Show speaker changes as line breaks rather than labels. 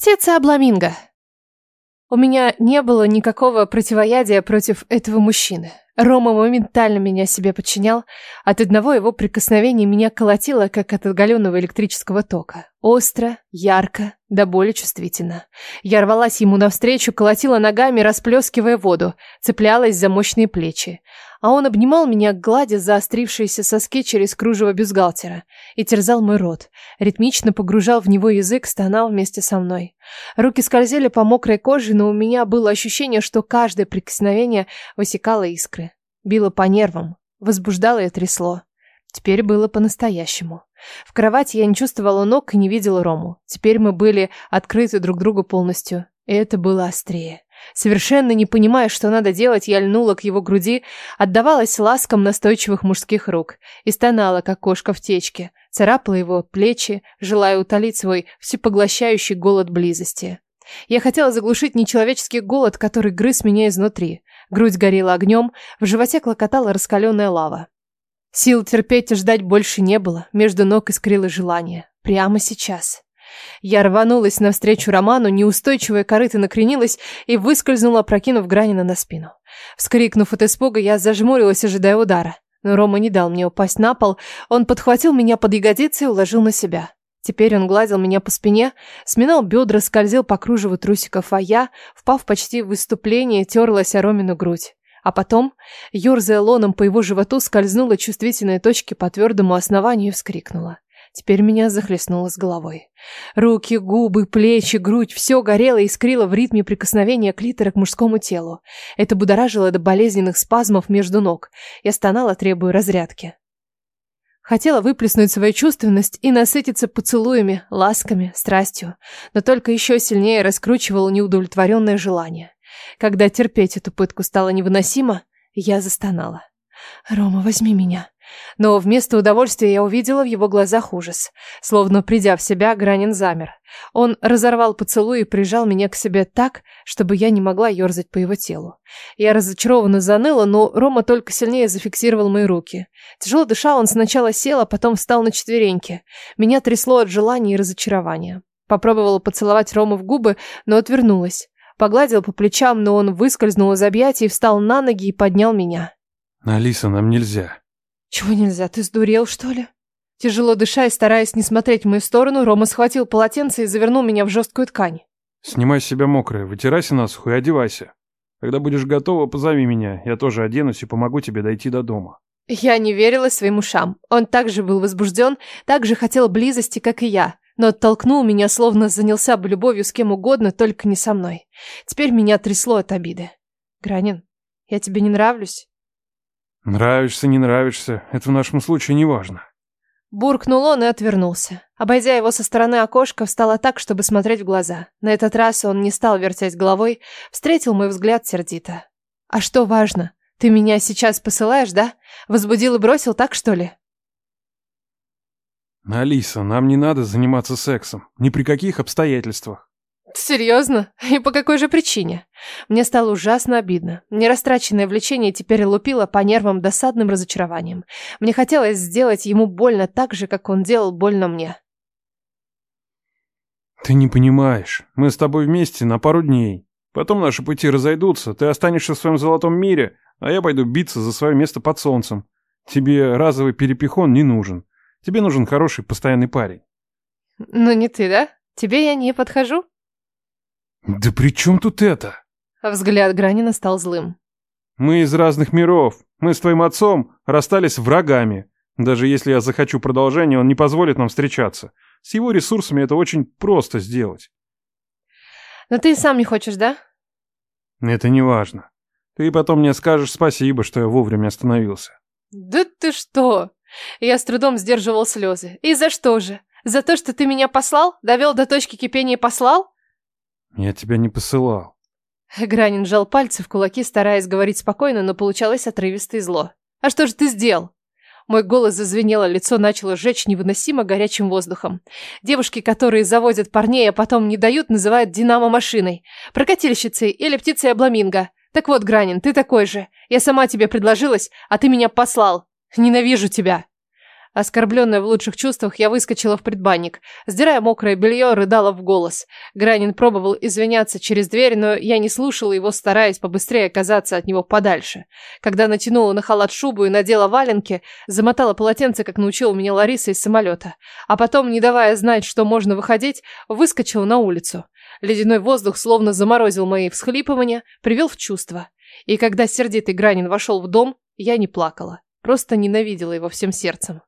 Птица обламинго. У меня не было никакого противоядия против этого мужчины. Рома моментально меня себе подчинял. От одного его прикосновения меня колотило, как от оголенного электрического тока. Остро, ярко, до боли чувствительно. Я рвалась ему навстречу, колотила ногами, расплескивая воду, цеплялась за мощные плечи а он обнимал меня, гладя заострившиеся соски через кружево бюстгальтера, и терзал мой рот, ритмично погружал в него язык, стонал вместе со мной. Руки скользили по мокрой коже, но у меня было ощущение, что каждое прикосновение высекало искры, било по нервам, возбуждало и трясло. Теперь было по-настоящему. В кровати я не чувствовала ног и не видела Рому. Теперь мы были открыты друг другу полностью, и это было острее. Совершенно не понимая, что надо делать, я льнула к его груди, отдавалась ласкам настойчивых мужских рук и стонала, как кошка в течке, царапала его плечи, желая утолить свой всепоглощающий голод близости. Я хотела заглушить нечеловеческий голод, который грыз меня изнутри. Грудь горела огнем, в животе клокотала раскаленная лава. Сил терпеть и ждать больше не было, между ног искрило желание. Прямо сейчас. Я рванулась навстречу Роману, неустойчивая корыта накренилась и выскользнула, прокинув Гранина на спину. Вскрикнув от испуга, я зажмурилась, ожидая удара. Но Рома не дал мне упасть на пол, он подхватил меня под ягодицы и уложил на себя. Теперь он гладил меня по спине, сминал бедра, скользил по кружеву трусиков, а я, впав почти в выступление, терлась о Ромину грудь. А потом, ерзая лоном по его животу, скользнула чувствительной точке по твердому основанию и вскрикнула. Теперь меня захлестнуло с головой. Руки, губы, плечи, грудь – все горело и искрило в ритме прикосновения клитора к мужскому телу. Это будоражило до болезненных спазмов между ног. Я стонала, требуя разрядки. Хотела выплеснуть свою чувственность и насытиться поцелуями, ласками, страстью, но только еще сильнее раскручивало неудовлетворенное желание. Когда терпеть эту пытку стало невыносимо, я застонала. «Рома, возьми меня», но вместо удовольствия я увидела в его глазах ужас. Словно придя в себя, Гранин замер. Он разорвал поцелуй и прижал меня к себе так, чтобы я не могла ерзать по его телу. Я разочарованно заныла, но Рома только сильнее зафиксировал мои руки. Тяжело дыша, он сначала сел, а потом встал на четвереньки. Меня трясло от желания и разочарования. Попробовала поцеловать Рому в губы, но отвернулась. Погладил по плечам, но он выскользнул из объятий, встал на ноги и поднял меня.
«Алиса, нам нельзя»,
«Чего нельзя? Ты сдурел, что ли?» Тяжело дыша и стараясь не смотреть в мою сторону, Рома схватил полотенце и завернул меня в жесткую ткань.
«Снимай с себя мокрое, вытирайся насухо и одевайся. Когда будешь готова, позови меня, я тоже оденусь и помогу тебе дойти до дома».
Я не верила своим ушам. Он также был возбужден, также хотел близости, как и я, но оттолкнул меня, словно занялся бы любовью с кем угодно, только не со мной. Теперь меня трясло от обиды. «Гранин, я тебе не нравлюсь?»
Нравишься, не нравишься, это в нашем случае не важно.
Буркнул он и отвернулся. Обойдя его со стороны окошка, встала так, чтобы смотреть в глаза. На этот раз он не стал вертеть головой, встретил мой взгляд сердито. «А что важно? Ты меня сейчас посылаешь, да? Возбудил и бросил так, что ли?»
«Алиса, нам не надо заниматься сексом. Ни при каких обстоятельствах.
Серьезно? И по какой же причине? Мне стало ужасно обидно. Нерастраченное влечение теперь лупило по нервам досадным разочарованием. Мне хотелось сделать ему больно так же, как он делал больно мне.
Ты не понимаешь. Мы с тобой вместе на пару дней. Потом наши пути разойдутся. Ты останешься в своем золотом мире, а я пойду биться за свое место под солнцем. Тебе разовый перепихон не нужен. Тебе нужен хороший постоянный парень.
Ну не ты, да? Тебе я не подхожу?
«Да при чем тут это?»
Взгляд Гранина стал злым.
«Мы из разных миров. Мы с твоим отцом расстались врагами. Даже если я захочу продолжения, он не позволит нам встречаться. С его ресурсами это очень просто сделать».
«Но ты сам не хочешь, да?»
«Это не важно. Ты потом мне скажешь спасибо, что я вовремя остановился».
«Да ты что?» Я с трудом сдерживал слезы. «И за что же? За то, что ты меня послал? Довел до точки кипения и послал?»
Я тебя не посылал.
Гранин сжал пальцы в кулаки, стараясь говорить спокойно, но получалось отрывисто и зло. «А что же ты сделал?» Мой голос зазвенело, лицо начало жечь невыносимо горячим воздухом. Девушки, которые заводят парней, а потом не дают, называют динамо-машиной. Прокатильщицей или птицей обламинго. Так вот, Гранин, ты такой же. Я сама тебе предложилась, а ты меня послал. Ненавижу тебя. Оскорбленная в лучших чувствах, я выскочила в предбанник. Сдирая мокрое белье, рыдала в голос. Гранин пробовал извиняться через дверь, но я не слушала его, стараясь побыстрее оказаться от него подальше. Когда натянула на халат шубу и надела валенки, замотала полотенце, как научила меня Лариса из самолета. А потом, не давая знать, что можно выходить, выскочила на улицу. Ледяной воздух словно заморозил мои всхлипывания, привел в чувство. И когда сердитый Гранин вошел в дом, я не плакала. Просто ненавидела его всем сердцем.